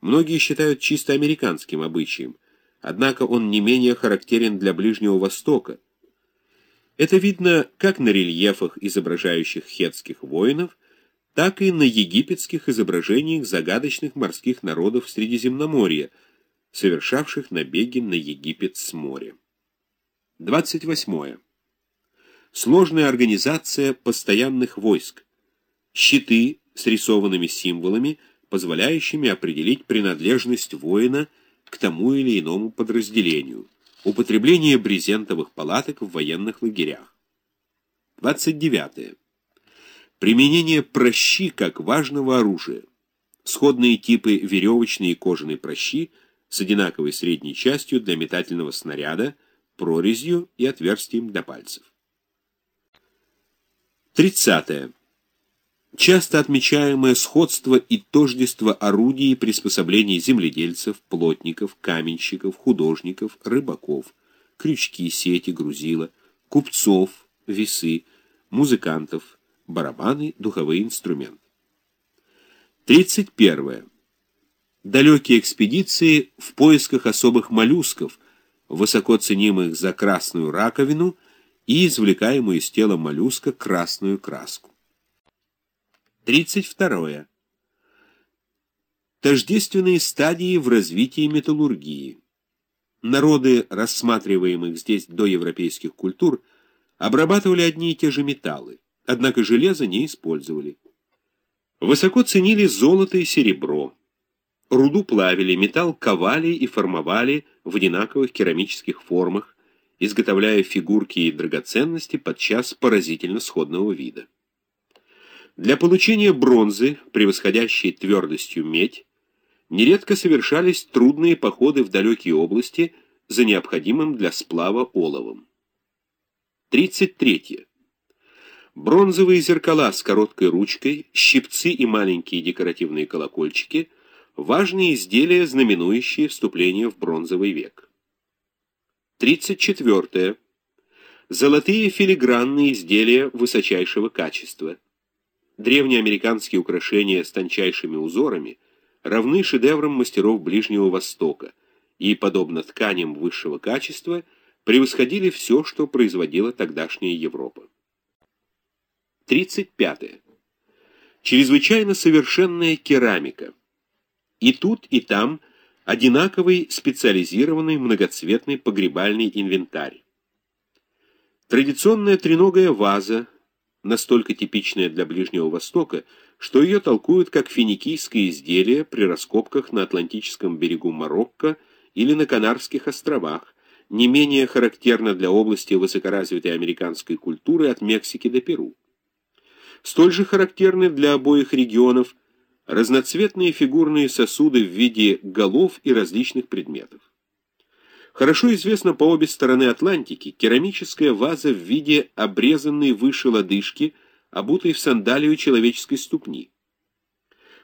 многие считают чисто американским обычаем, однако он не менее характерен для Ближнего Востока. Это видно как на рельефах, изображающих хетских воинов, так и на египетских изображениях загадочных морских народов Средиземноморья, совершавших набеги на Египет с моря. 28. Сложная организация постоянных войск. Щиты с рисованными символами, позволяющими определить принадлежность воина к тому или иному подразделению. Употребление брезентовых палаток в военных лагерях. 29. Применение прощи как важного оружия. Сходные типы веревочной и кожаной прощи с одинаковой средней частью для метательного снаряда, прорезью и отверстием для пальцев. 30. Часто отмечаемое сходство и тождество орудий и приспособлений земледельцев, плотников, каменщиков, художников, рыбаков, крючки, сети, грузила, купцов, весы, музыкантов, барабаны, духовые инструменты. 31. Далекие экспедиции в поисках особых моллюсков, высоко ценимых за красную раковину и извлекаемую из тела моллюска красную краску. 32. Тождественные стадии в развитии металлургии. Народы, рассматриваемых здесь до европейских культур, обрабатывали одни и те же металлы, однако железо не использовали. Высоко ценили золото и серебро. Руду плавили, металл ковали и формовали в одинаковых керамических формах, изготовляя фигурки и драгоценности подчас поразительно сходного вида. Для получения бронзы, превосходящей твердостью медь, нередко совершались трудные походы в далекие области за необходимым для сплава оловом. 33. Бронзовые зеркала с короткой ручкой, щипцы и маленькие декоративные колокольчики – важные изделия, знаменующие вступление в бронзовый век. 34. Золотые филигранные изделия высочайшего качества – Древние американские украшения с тончайшими узорами равны шедеврам мастеров Ближнего Востока и, подобно тканям высшего качества, превосходили все, что производила тогдашняя Европа. 35. Чрезвычайно совершенная керамика. И тут, и там одинаковый специализированный многоцветный погребальный инвентарь. Традиционная треногая ваза – настолько типичная для Ближнего Востока, что ее толкуют как финикийское изделие при раскопках на Атлантическом берегу Марокко или на Канарских островах, не менее характерно для области высокоразвитой американской культуры от Мексики до Перу. Столь же характерны для обоих регионов разноцветные фигурные сосуды в виде голов и различных предметов. Хорошо известна по обе стороны Атлантики керамическая ваза в виде обрезанной выше лодыжки, обутой в сандалию человеческой ступни.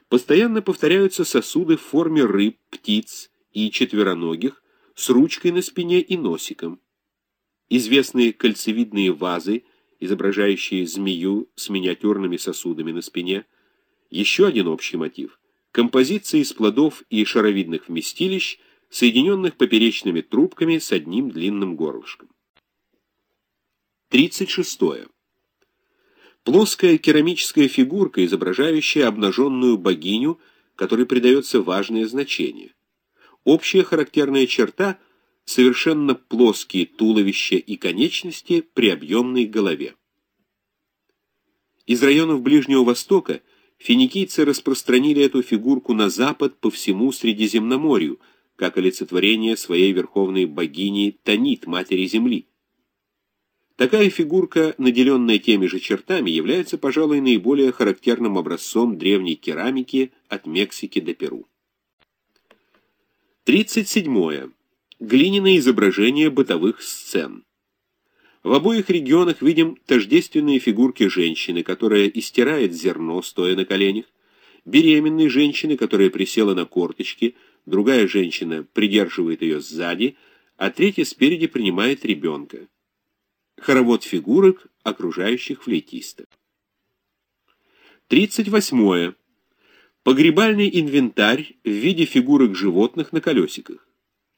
Постоянно повторяются сосуды в форме рыб, птиц и четвероногих с ручкой на спине и носиком. Известные кольцевидные вазы, изображающие змею с миниатюрными сосудами на спине. Еще один общий мотив – композиция из плодов и шаровидных вместилищ – соединенных поперечными трубками с одним длинным горлышком. 36. Плоская керамическая фигурка, изображающая обнаженную богиню, которой придается важное значение. Общая характерная черта – совершенно плоские туловища и конечности при объемной голове. Из районов Ближнего Востока финикийцы распространили эту фигурку на запад по всему Средиземноморью – как олицетворение своей верховной богини Танит, матери Земли. Такая фигурка, наделенная теми же чертами, является, пожалуй, наиболее характерным образцом древней керамики от Мексики до Перу. 37. Глиняное изображение бытовых сцен. В обоих регионах видим тождественные фигурки женщины, которая истирает зерно, стоя на коленях, беременной женщины, которая присела на корточки, другая женщина придерживает ее сзади, а третья спереди принимает ребенка. Хоровод фигурок, окружающих флейтиста. 38. Погребальный инвентарь в виде фигурок животных на колесиках.